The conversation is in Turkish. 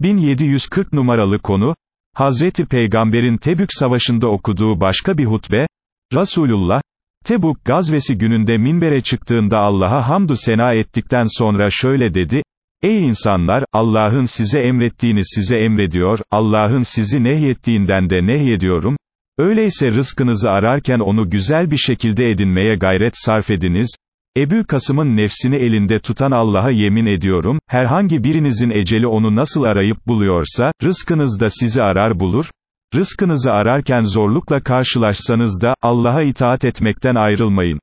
1740 numaralı konu, Hazreti Peygamber'in Tebük Savaşı'nda okuduğu başka bir hutbe, Resulullah, Tebuk gazvesi gününde minbere çıktığında Allah'a hamdü sena ettikten sonra şöyle dedi, Ey insanlar, Allah'ın size emrettiğini size emrediyor, Allah'ın sizi nehyettiğinden de nehyediyorum, öyleyse rızkınızı ararken onu güzel bir şekilde edinmeye gayret sarf ediniz, Ebu Kasım'ın nefsini elinde tutan Allah'a yemin ediyorum, herhangi birinizin eceli onu nasıl arayıp buluyorsa, rızkınız da sizi arar bulur, rızkınızı ararken zorlukla karşılaşsanız da, Allah'a itaat etmekten ayrılmayın.